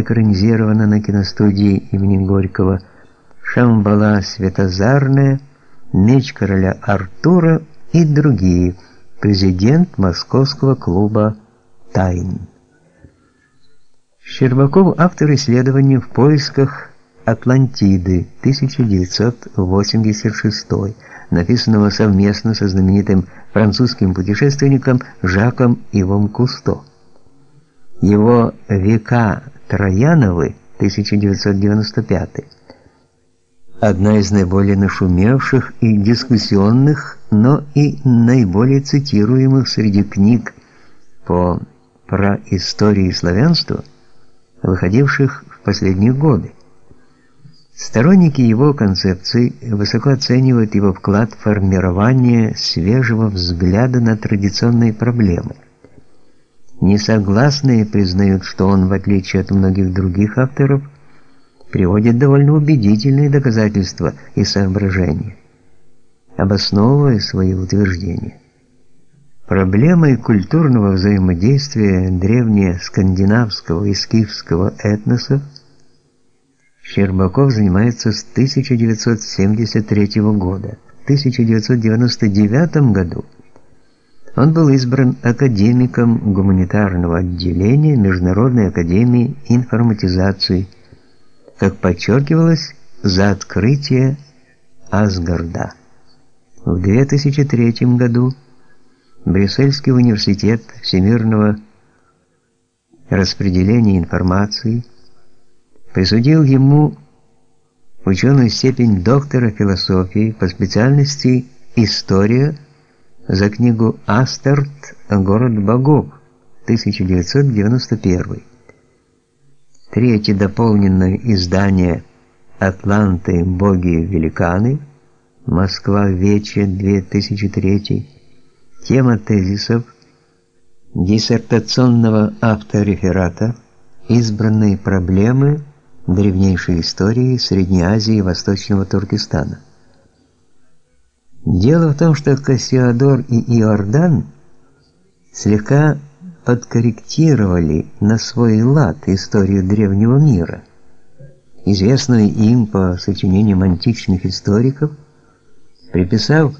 экранизирована на киностудии имени Горького, Шамбала Светозарная, Меч короля Артура и другие. Президент Московского клуба Тайн. Щербаков автор исследований в поисках Атлантиды 1986, написанного совместно со знаменитым французским путешественником Жаком Ивом Кусто. Его Века Трояновы 1995 одна из наиболее нашумевших и дискуссионных, но и наиболее цитируемых среди книг по праистории славянства, выходивших в последние годы. Сторонники его концепции высоко оценивают его вклад в формирование свежего взгляда на традиционные проблемы. Несогласные признают, что он, в отличие от многих других авторов, приводит довольно убедительные доказательства и соображения, обосновывая свои утверждения. Проблемой культурного взаимодействия древнескандинавского и скифского этносов Щербаков занимается с 1973 года. В 1999 году он был избран академиком гуманитарного отделения Международной академии информатизации как подчеркивалось, за открытие Асгарда. В 2003 году Брюссельский университет всемирного распределения информации присудил ему ученую степень доктора философии по специальности История за книгу Астарт Город богов 1991. Третье дополненное издание Атланты боги-великаны. Москва Вече 2003. Тема тезисов диссертационного автореферата Избранные проблемы древнейшей истории Средней Азии и Восточного Туркестана. Дело в том, что Кассиодор и Иордан слегка подкорректировали на свой лад историю древнего мира, известную им по сочинениям античных историков, приписав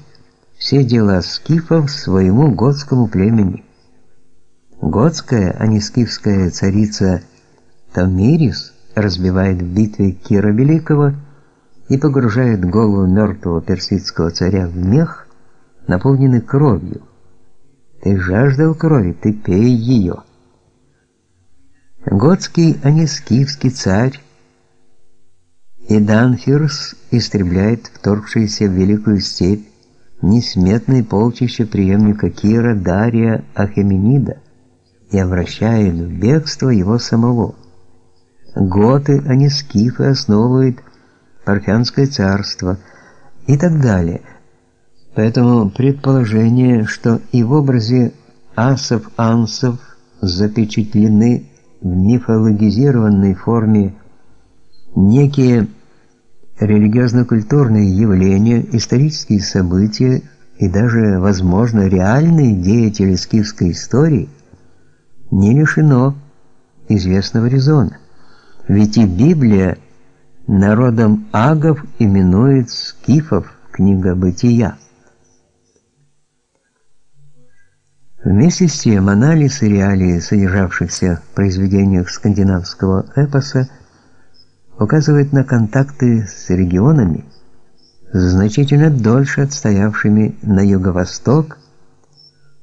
все дела скифов своему готскому племени. Готская, а не скифская царица Тамирис разбивает в битве Кира Великого и погружает голову мертвого персидского царя в мех, наполненный кровью. Ты жаждал крови, ты пей ее. Готский, а не скифский царь Иданфирс истребляет вторгшиеся в великую степь несметные полчища преемника Кира Дария Ахеменида и обращает в бегство его самого. Готы, а не скифы, основывают Парфянское царство и так далее – Поэтому предположение, что и в образе асов-ансов запечатлены в мифологизированной форме некие религиозно-культурные явления, исторические события и даже, возможно, реальные деятели скифской истории, не лишено известного резона. Ведь и Библия народом агов именует скифов, книга Бытия. Вместе с тем анализ и реалии, содержавшихся в произведениях скандинавского эпоса, указывает на контакты с регионами, значительно дольше отстоявшими на юго-восток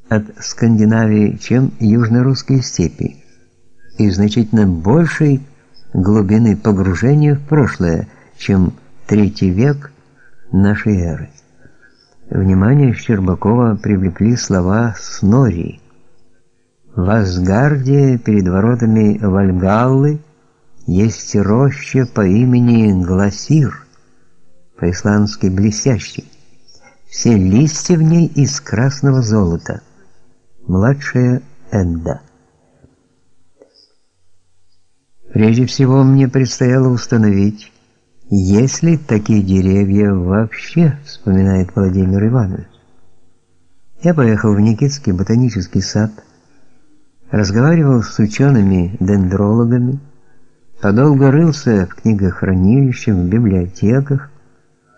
от Скандинавии, чем южно-русские степи, и значительно большей глубины погружения в прошлое, чем третий век нашей эры. Внимание Щербакова привлекли слова Снори. В Асгарде перед воротами Вальгаллы есть роща по имени Гласир, по-исландски блестящий. Все листья в ней из красного золота. Младшая Энда. Прежде всего мне предстояло установить, есть ли такие деревья вообще, вспоминает Владимир Иванович. Я поехал в Никитский ботанический сад, разговаривал с учеными-дендрологами, Подолго рылся в книгохранилищах, в библиотеках,